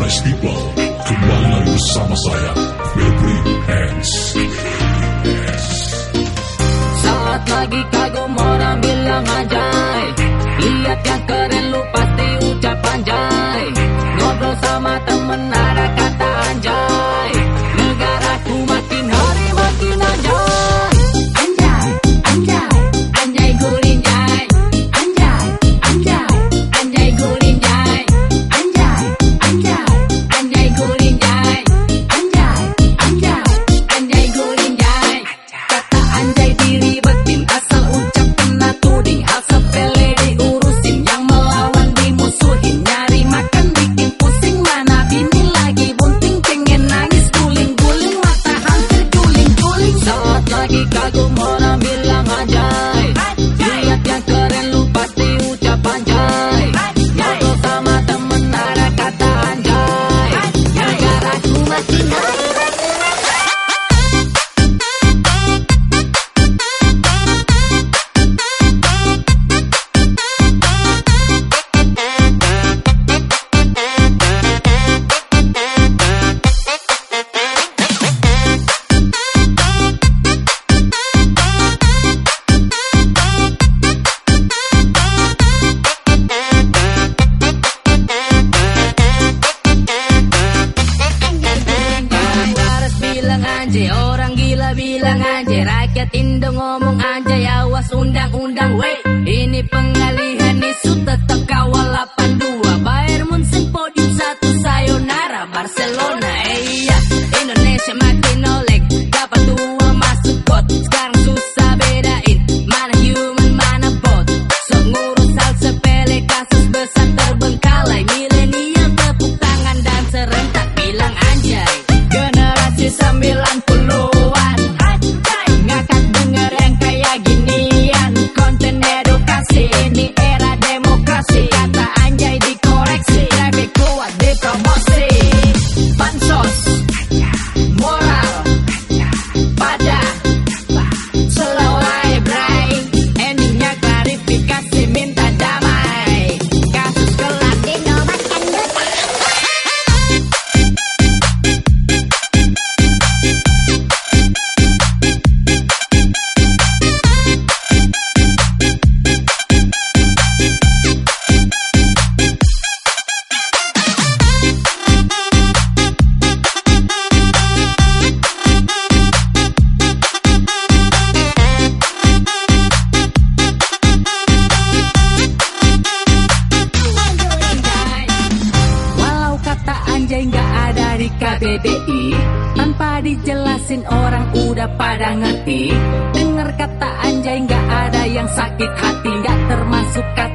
nice people. Kembali lagi bersama saya Febri Hands Saat lagi kagum orang bilang ajay Lihat yang keren lu pasti ucap anjay Ngobrol sama Indo ngomong anjay, awas undang-undang. Wey Ini pengalihan isu tetap kawal 82 Bayern Munchen podium satu sayonara. Barcelona eh iya Indonesia makin oleng Dapat dua masuk got Sekarang susah bedain. Mana human mana bot. Sok ngurus hal sepele kasus besar terbengkalai KBBI Tanpa dijelasin orang udah pada ngerti. Dengar kata anjay nggak ada yang sakit hati nggak termasuk kata